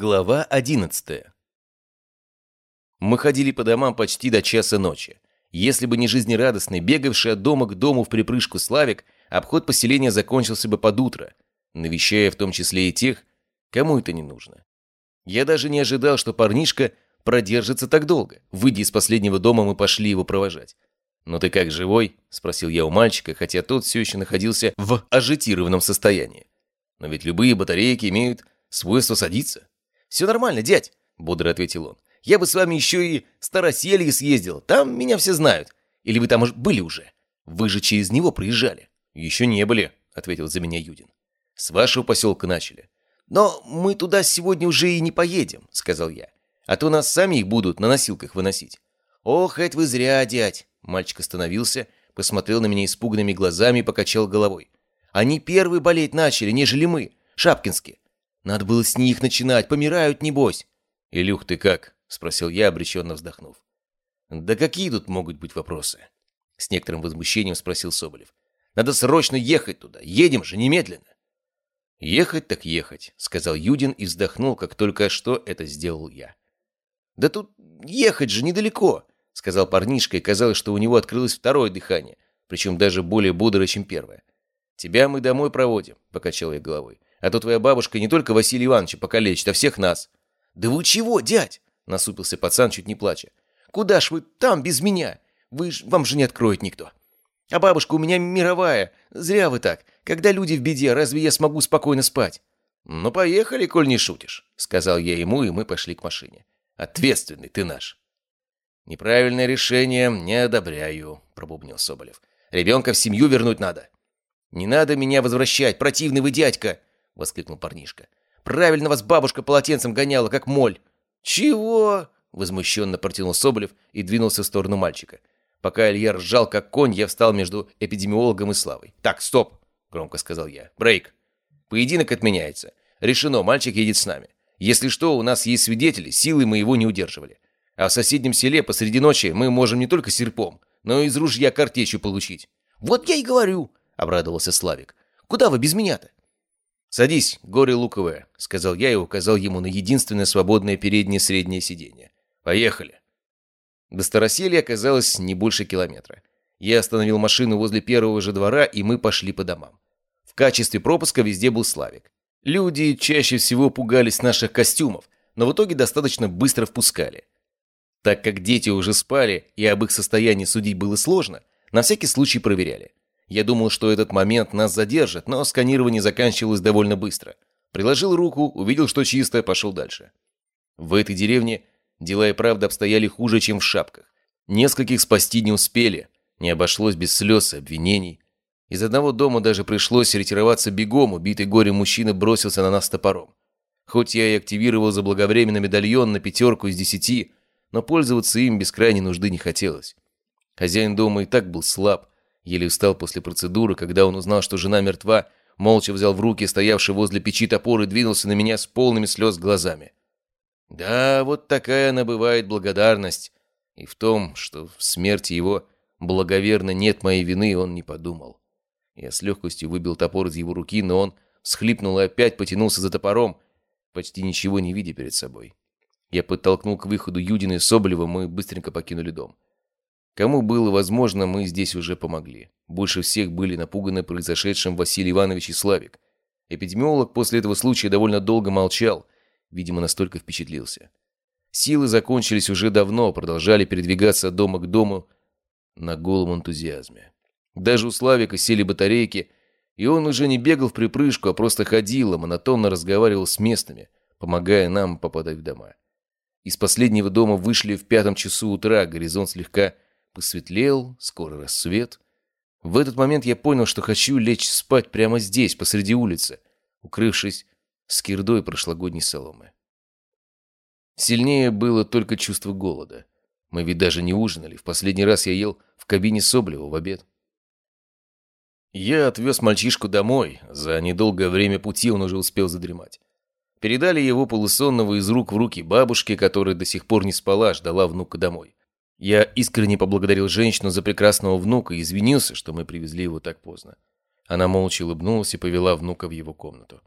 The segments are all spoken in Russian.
Глава 11 Мы ходили по домам почти до часа ночи. Если бы не жизнерадостный, бегавший от дома к дому в припрыжку Славик, обход поселения закончился бы под утро, навещая в том числе и тех, кому это не нужно. Я даже не ожидал, что парнишка продержится так долго. Выйдя из последнего дома, мы пошли его провожать. «Ну ты как, живой?» – спросил я у мальчика, хотя тот все еще находился в ажитированном состоянии. Но ведь любые батарейки имеют свойство садиться. «Все нормально, дядь», — бодро ответил он. «Я бы с вами еще и Староселье съездил, там меня все знают. Или вы там были уже? Вы же через него проезжали». «Еще не были», — ответил за меня Юдин. «С вашего поселка начали». «Но мы туда сегодня уже и не поедем», — сказал я. «А то нас сами их будут на носилках выносить». «Ох, это вы зря, дядь!» Мальчик остановился, посмотрел на меня испуганными глазами и покачал головой. «Они первые болеть начали, нежели мы, шапкинские. Надо было с них начинать, помирают, небось. «Илюх, ты как?» — спросил я, обреченно вздохнув. «Да какие тут могут быть вопросы?» С некоторым возмущением спросил Соболев. «Надо срочно ехать туда. Едем же немедленно». «Ехать так ехать», — сказал Юдин и вздохнул, как только что это сделал я. «Да тут ехать же недалеко», — сказал парнишка, и казалось, что у него открылось второе дыхание, причем даже более бодрое, чем первое. «Тебя мы домой проводим», — покачал я головой. А то твоя бабушка не только Василия Ивановича покалечит, а всех нас». «Да вы чего, дядь?» — насупился пацан, чуть не плача. «Куда ж вы там без меня? Вы ж, вам же не откроет никто. А бабушка у меня мировая. Зря вы так. Когда люди в беде, разве я смогу спокойно спать?» «Ну, поехали, коль не шутишь», — сказал я ему, и мы пошли к машине. «Ответственный ты наш». «Неправильное решение не одобряю», — пробубнил Соболев. «Ребенка в семью вернуть надо». «Не надо меня возвращать, противный вы дядька!» — воскликнул парнишка. «Правильно вас бабушка полотенцем гоняла, как моль!» «Чего?» — возмущенно протянул Соболев и двинулся в сторону мальчика. Пока Илья ржал, как конь, я встал между эпидемиологом и Славой. «Так, стоп!» — громко сказал я. «Брейк! Поединок отменяется. Решено, мальчик едет с нами. Если что, у нас есть свидетели, силы мы его не удерживали. А в соседнем селе посреди ночи мы можем не только серпом, но и из ружья картечью получить». «Вот я и говорю!» — обрадовался Славик. «Куда вы без меня-то? «Садись, горе луковое», — сказал я и указал ему на единственное свободное переднее среднее сиденье. «Поехали». До Староселья оказалось не больше километра. Я остановил машину возле первого же двора, и мы пошли по домам. В качестве пропуска везде был Славик. Люди чаще всего пугались наших костюмов, но в итоге достаточно быстро впускали. Так как дети уже спали, и об их состоянии судить было сложно, на всякий случай проверяли. Я думал, что этот момент нас задержит, но сканирование заканчивалось довольно быстро. Приложил руку, увидел, что чисто, пошел дальше. В этой деревне дела и правда обстояли хуже, чем в шапках. Нескольких спасти не успели, не обошлось без слез и обвинений. Из одного дома даже пришлось ретироваться бегом, убитый горем мужчина бросился на нас топором. Хоть я и активировал заблаговременно медальон на пятерку из десяти, но пользоваться им без крайней нужды не хотелось. Хозяин дома и так был слаб, Еле встал после процедуры, когда он узнал, что жена мертва, молча взял в руки стоявший возле печи топор и двинулся на меня с полными слез глазами. Да, вот такая она бывает благодарность. И в том, что в смерти его благоверно нет моей вины, он не подумал. Я с легкостью выбил топор из его руки, но он всхлипнул и опять потянулся за топором, почти ничего не видя перед собой. Я подтолкнул к выходу Юдина и Соболева, мы быстренько покинули дом. Кому было возможно, мы здесь уже помогли. Больше всех были напуганы произошедшим Василий Иванович и Славик. Эпидемиолог после этого случая довольно долго молчал, видимо, настолько впечатлился. Силы закончились уже давно, продолжали передвигаться от дома к дому на голом энтузиазме. Даже у Славика сели батарейки, и он уже не бегал в припрыжку, а просто ходил, монотонно разговаривал с местными, помогая нам попадать в дома. Из последнего дома вышли в пятом часу утра, горизонт слегка Посветлел, скоро рассвет. В этот момент я понял, что хочу лечь спать прямо здесь, посреди улицы, укрывшись скирдой прошлогодней соломы. Сильнее было только чувство голода. Мы ведь даже не ужинали. В последний раз я ел в кабине Соблева в обед. Я отвез мальчишку домой. За недолгое время пути он уже успел задремать. Передали его полусонного из рук в руки бабушке, которая до сих пор не спала, ждала внука домой. Я искренне поблагодарил женщину за прекрасного внука и извинился, что мы привезли его так поздно. Она молча улыбнулась и повела внука в его комнату.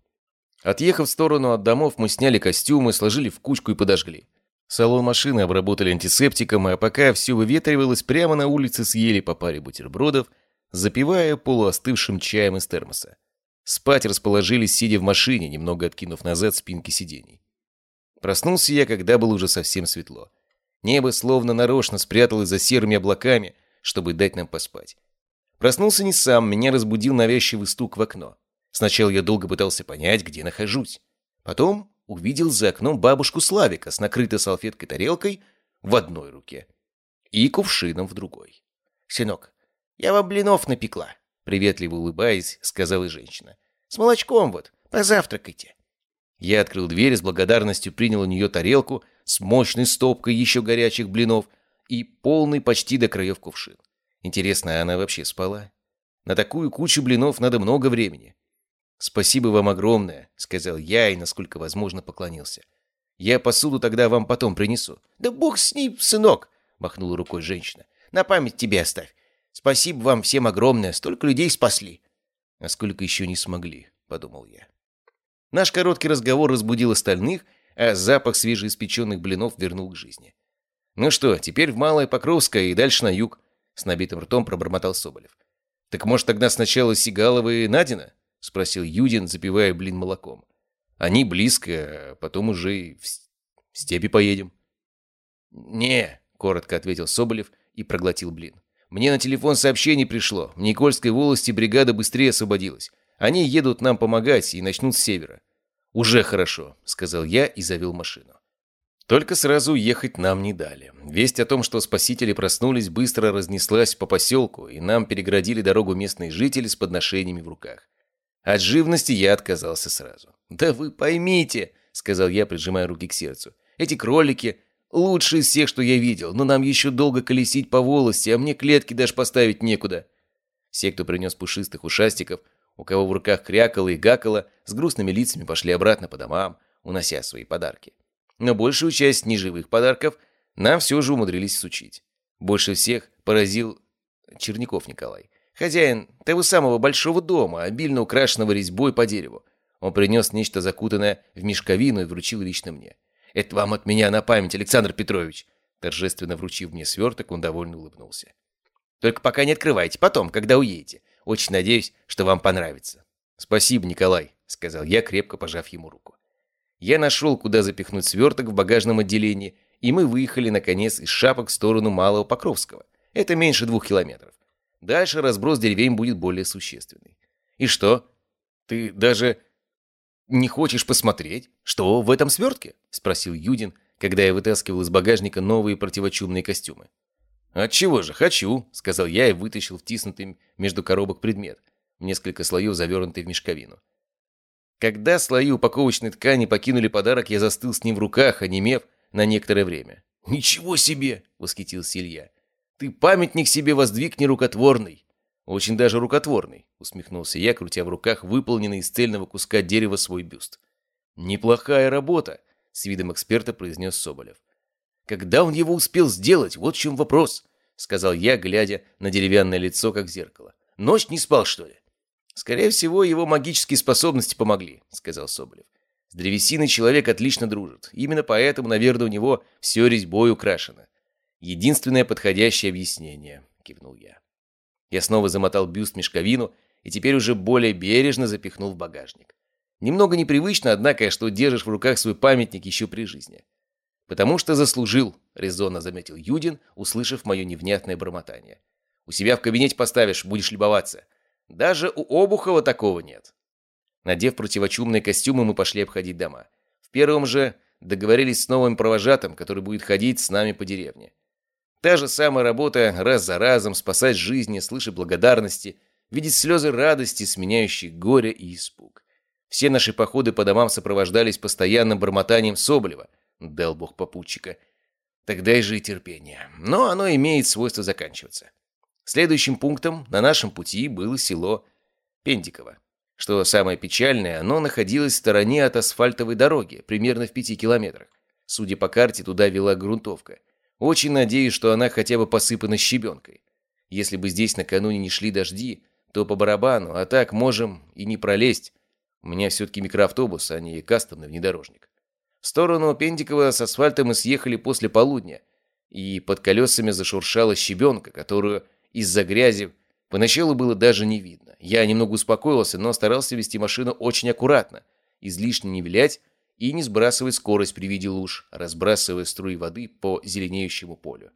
Отъехав в сторону от домов, мы сняли костюмы, сложили в кучку и подожгли. Салон машины обработали антисептиком, а пока все выветривалось, прямо на улице съели по паре бутербродов, запивая полуостывшим чаем из термоса. Спать расположились, сидя в машине, немного откинув назад спинки сидений. Проснулся я, когда было уже совсем светло. Небо словно нарочно спряталось за серыми облаками, чтобы дать нам поспать. Проснулся не сам, меня разбудил навязчивый стук в окно. Сначала я долго пытался понять, где нахожусь. Потом увидел за окном бабушку Славика с накрытой салфеткой тарелкой в одной руке и кувшином в другой. «Сынок, я вам блинов напекла», — приветливо улыбаясь, сказала женщина. «С молочком вот, позавтракайте». Я открыл дверь, с благодарностью принял у нее тарелку с мощной стопкой еще горячих блинов и полный почти до краев кувшин. Интересно, она вообще спала? На такую кучу блинов надо много времени. «Спасибо вам огромное», — сказал я и, насколько возможно, поклонился. «Я посуду тогда вам потом принесу». «Да бог с ним, сынок!» — махнула рукой женщина. «На память тебе оставь. Спасибо вам всем огромное, столько людей спасли». «А сколько еще не смогли», — подумал я. Наш короткий разговор разбудил остальных, а запах свежеиспеченных блинов вернул к жизни. «Ну что, теперь в Малое Покровское и дальше на юг», — с набитым ртом пробормотал Соболев. «Так может тогда сначала Сигалова и Надина?» — спросил Юдин, запивая блин молоком. «Они близко, а потом уже и в степи поедем». «Не», — коротко ответил Соболев и проглотил блин. «Мне на телефон сообщение пришло. В Никольской волости бригада быстрее освободилась. Они едут нам помогать и начнут с севера». «Уже хорошо», — сказал я и завел машину. Только сразу ехать нам не дали. Весть о том, что спасители проснулись, быстро разнеслась по поселку, и нам переградили дорогу местные жители с подношениями в руках. От живности я отказался сразу. «Да вы поймите», — сказал я, прижимая руки к сердцу, «эти кролики лучшие из всех, что я видел, но нам еще долго колесить по волости, а мне клетки даже поставить некуда». Все, кто принес пушистых ушастиков, у кого в руках крякало и гакало, с грустными лицами пошли обратно по домам, унося свои подарки. Но большую часть неживых подарков нам все же умудрились сучить. Больше всех поразил Черняков Николай. Хозяин того самого большого дома, обильно украшенного резьбой по дереву. Он принес нечто закутанное в мешковину и вручил лично мне. «Это вам от меня на память, Александр Петрович!» Торжественно вручив мне сверток, он довольно улыбнулся. «Только пока не открывайте, потом, когда уедете. Очень надеюсь, что вам понравится». «Спасибо, Николай», — сказал я, крепко пожав ему руку. Я нашел, куда запихнуть сверток в багажном отделении, и мы выехали, наконец, из шапок в сторону Малого Покровского. Это меньше двух километров. Дальше разброс деревень будет более существенный. И что? Ты даже не хочешь посмотреть, что в этом свертке? Спросил Юдин, когда я вытаскивал из багажника новые противочумные костюмы. «Отчего же, хочу», — сказал я и вытащил втиснутый между коробок предмет, несколько слоев, завернутый в мешковину. Когда слои упаковочной ткани покинули подарок, я застыл с ним в руках, онемев на некоторое время. «Ничего себе!» — восхитился Илья. Ты памятник себе воздвиг нерукотворный. Очень даже рукотворный, усмехнулся я, крутя в руках выполненный из цельного куска дерева свой бюст. Неплохая работа, с видом эксперта произнес Соболев. Когда он его успел сделать, вот в чем вопрос, сказал я, глядя на деревянное лицо, как зеркало. Ночь не спал, что ли? Скорее всего, его магические способности помогли, сказал Соболев. С древесиной человек отлично дружит. Именно поэтому, наверное, у него все резьбой украшено. «Единственное подходящее объяснение», — кивнул я. Я снова замотал бюст мешковину и теперь уже более бережно запихнул в багажник. Немного непривычно, однако, что держишь в руках свой памятник еще при жизни. «Потому что заслужил», — резонно заметил Юдин, услышав мое невнятное бормотание. «У себя в кабинете поставишь, будешь любоваться. Даже у Обухова такого нет». Надев противочумные костюмы, мы пошли обходить дома. В первом же договорились с новым провожатым, который будет ходить с нами по деревне. Та же самая работа раз за разом, спасать жизни, слышать благодарности, видеть слезы радости, сменяющие горе и испуг. Все наши походы по домам сопровождались постоянным бормотанием Соболева. Дал бог попутчика. Тогда и же и терпение. Но оно имеет свойство заканчиваться. Следующим пунктом на нашем пути было село Пендиково. Что самое печальное, оно находилось в стороне от асфальтовой дороги, примерно в пяти километрах. Судя по карте, туда вела грунтовка – очень надеюсь, что она хотя бы посыпана щебенкой. Если бы здесь накануне не шли дожди, то по барабану, а так можем и не пролезть. У меня все-таки микроавтобус, а не кастомный внедорожник. В сторону Пендикова с асфальта мы съехали после полудня, и под колесами зашуршала щебенка, которую из-за грязи поначалу было даже не видно. Я немного успокоился, но старался вести машину очень аккуратно, излишне не вилять и не сбрасывать скорость при виде луж, разбрасывая струи воды по зеленеющему полю.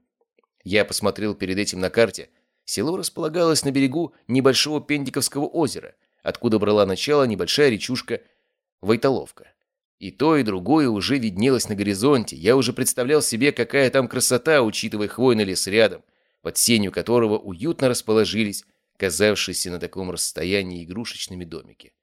Я посмотрел перед этим на карте. Село располагалось на берегу небольшого Пендиковского озера, откуда брала начало небольшая речушка Войтоловка. И то, и другое уже виднелось на горизонте. Я уже представлял себе, какая там красота, учитывая хвойный лес рядом, под сенью которого уютно расположились казавшиеся на таком расстоянии игрушечными домики.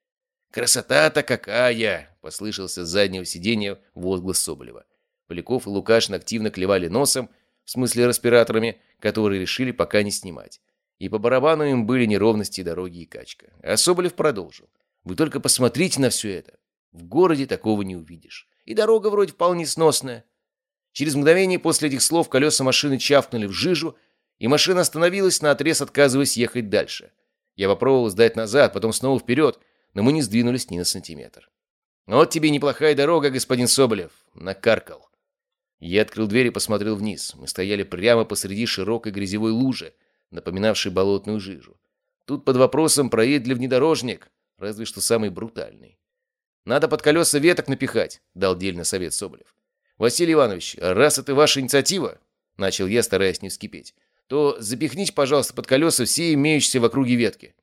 «Красота-то какая!» — послышался с заднего сиденья возглас Соболева. Поляков и Лукашин активно клевали носом, в смысле респираторами, которые решили пока не снимать. И по барабану им были неровности дороги и качка. А Соболев продолжил. «Вы только посмотрите на все это. В городе такого не увидишь. И дорога вроде вполне сносная. Через мгновение после этих слов колеса машины чавкнули в жижу, и машина остановилась, наотрез отказываясь ехать дальше. Я попробовал сдать назад, потом снова вперед, но мы не сдвинулись ни на сантиметр. «Вот тебе неплохая дорога, господин Соболев!» — накаркал. Я открыл дверь и посмотрел вниз. Мы стояли прямо посреди широкой грязевой лужи, напоминавшей болотную жижу. Тут под вопросом проедет ли внедорожник, разве что самый брутальный. Надо под колеса веток напихать», — дал дельный совет Соболев. «Василий Иванович, раз это ваша инициатива», — начал я, стараясь не вскипеть, «то запихните, пожалуйста, под колеса все имеющиеся в округе ветки».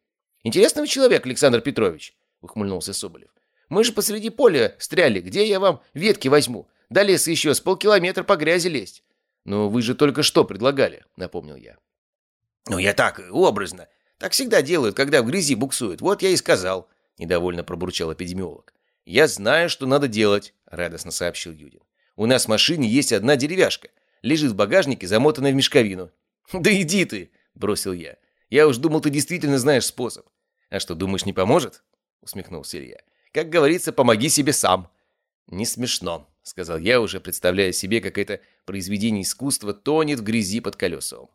«Интересный человек, Александр Петрович», — ухмыльнулся Соболев. «Мы же посреди поля стряли. Где я вам ветки возьму? До леса еще с полкилометра по грязи лезть». «Но вы же только что предлагали», — напомнил я. «Ну, я так, образно. Так всегда делают, когда в грязи буксуют. Вот я и сказал», — недовольно пробурчал эпидемиолог. «Я знаю, что надо делать», — радостно сообщил Юдин. «У нас в машине есть одна деревяшка. Лежит в багажнике, замотанная в мешковину». «Да иди ты!» — бросил я. «Я уж думал, ты действительно знаешь способ». «А что, думаешь, не поможет?» — усмехнулся Илья. «Как говорится, помоги себе сам». «Не смешно», — сказал я, уже представляя себе, как это произведение искусства тонет в грязи под колесом.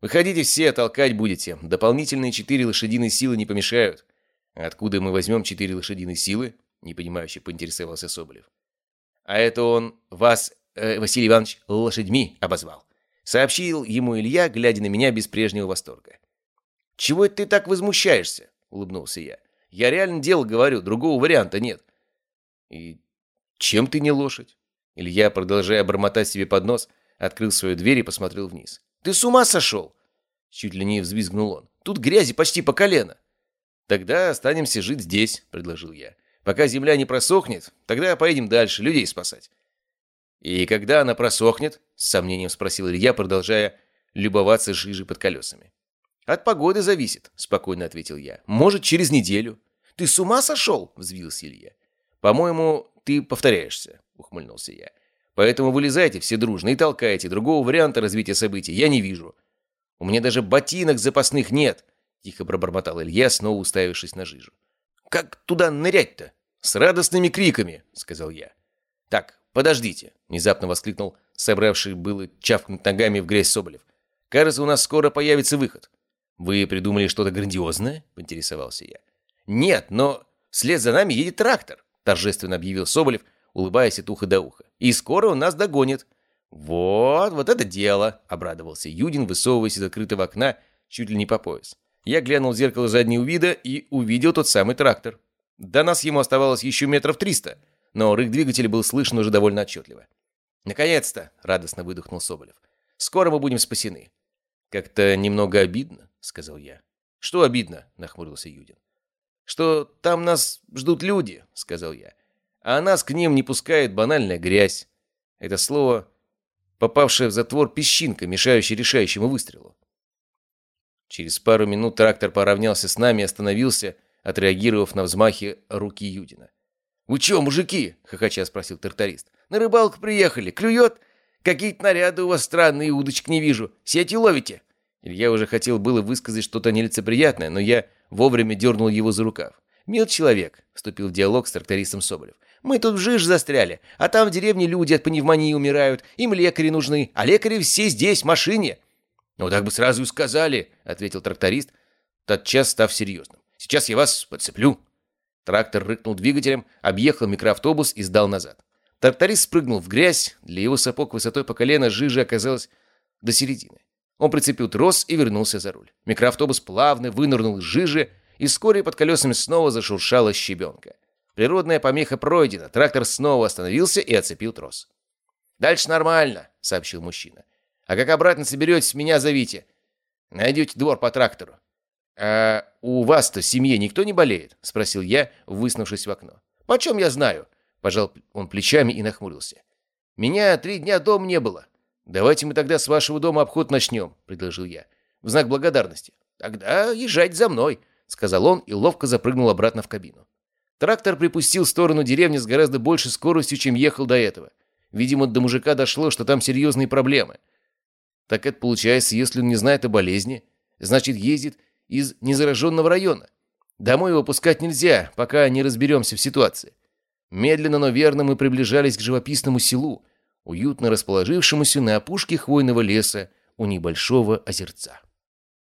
«Выходите все, толкать будете. Дополнительные четыре лошадиные силы не помешают». «Откуда мы возьмем четыре лошадиные силы?» Непонимающе поинтересовался Соболев. «А это он вас, э, Василий Иванович, лошадьми обозвал», сообщил ему Илья, глядя на меня без прежнего восторга. «Чего это ты так возмущаешься?» — улыбнулся я. «Я реально дело говорю, другого варианта нет». «И чем ты не лошадь?» Илья, продолжая бормотать себе под нос, открыл свою дверь и посмотрел вниз. «Ты с ума сошел?» Чуть ли не взвизгнул он. «Тут грязи почти по колено». «Тогда останемся жить здесь», — предложил я. Пока земля не просохнет, тогда поедем дальше, людей спасать. И когда она просохнет, с сомнением спросил Илья, продолжая любоваться жижей под колесами. От погоды зависит, спокойно ответил я. Может, через неделю. Ты с ума сошел? Взвился Илья. По-моему, ты повторяешься, ухмыльнулся я. Поэтому вылезайте все дружно и толкайте. Другого варианта развития событий я не вижу. У меня даже ботинок запасных нет, тихо пробормотал Илья, снова уставившись на жижу. Как туда нырять-то? «С радостными криками», — сказал я. «Так, подождите», — внезапно воскликнул собравший было чавкнуть ногами в грязь Соболев. «Кажется, у нас скоро появится выход». «Вы придумали что-то грандиозное?» — поинтересовался я. «Нет, но вслед за нами едет трактор», — торжественно объявил Соболев, улыбаясь от уха до уха. «И скоро он нас догонит». «Вот, вот это дело!» — обрадовался Юдин, высовываясь из открытого окна чуть ли не по пояс. Я глянул в зеркало заднего вида и увидел тот самый трактор. До нас ему оставалось еще метров триста, но рык двигателя был слышен уже довольно отчетливо. «Наконец-то!» — радостно выдохнул Соболев. «Скоро мы будем спасены». «Как-то немного обидно», — сказал я. «Что обидно?» — нахмурился Юдин. «Что там нас ждут люди», — сказал я. «А нас к ним не пускает банальная грязь». Это слово, попавшее в затвор песчинка, мешающая решающему выстрелу. Через пару минут трактор поравнялся с нами и остановился, — отреагировав на взмахи руки Юдина. «Вы чё, мужики?» — хохоча спросил тракторист. «На рыбалку приехали. Клюет? Какие-то наряды у вас странные, удочек не вижу. Сети ловите?» Илья уже хотел было высказать что-то нелицеприятное, но я вовремя дернул его за рукав. «Мил человек», — вступил в диалог с трактористом Соболев. «Мы тут в жиж застряли, а там в деревне люди от пневмонии умирают, им лекари нужны, а лекари все здесь, в машине». «Ну так бы сразу и сказали», — ответил тракторист, тотчас став серьезным. Сейчас я вас подцеплю». Трактор рыкнул двигателем, объехал микроавтобус и сдал назад. Тракторист спрыгнул в грязь, для его сапог высотой по колено жижи оказалось до середины. Он прицепил трос и вернулся за руль. Микроавтобус плавно вынырнул из жижи, и вскоре под колесами снова зашуршала щебенка. Природная помеха пройдена, трактор снова остановился и оцепил трос. «Дальше нормально», — сообщил мужчина. «А как обратно соберетесь, меня зовите. Найдете двор по трактору». «А у вас-то в семье никто не болеет?» — спросил я, выснувшись в окно. «Почем я знаю?» — пожал он плечами и нахмурился. «Меня три дня дома не было. Давайте мы тогда с вашего дома обход начнем», — предложил я. «В знак благодарности». «Тогда езжайте за мной», — сказал он и ловко запрыгнул обратно в кабину. Трактор припустил в сторону деревни с гораздо большей скоростью, чем ехал до этого. Видимо, до мужика дошло, что там серьезные проблемы. Так это получается, если он не знает о болезни, значит, ездит из незараженного района. Домой его пускать нельзя, пока не разберемся в ситуации. Медленно, но верно мы приближались к живописному селу, уютно расположившемуся на опушке хвойного леса у небольшого озерца.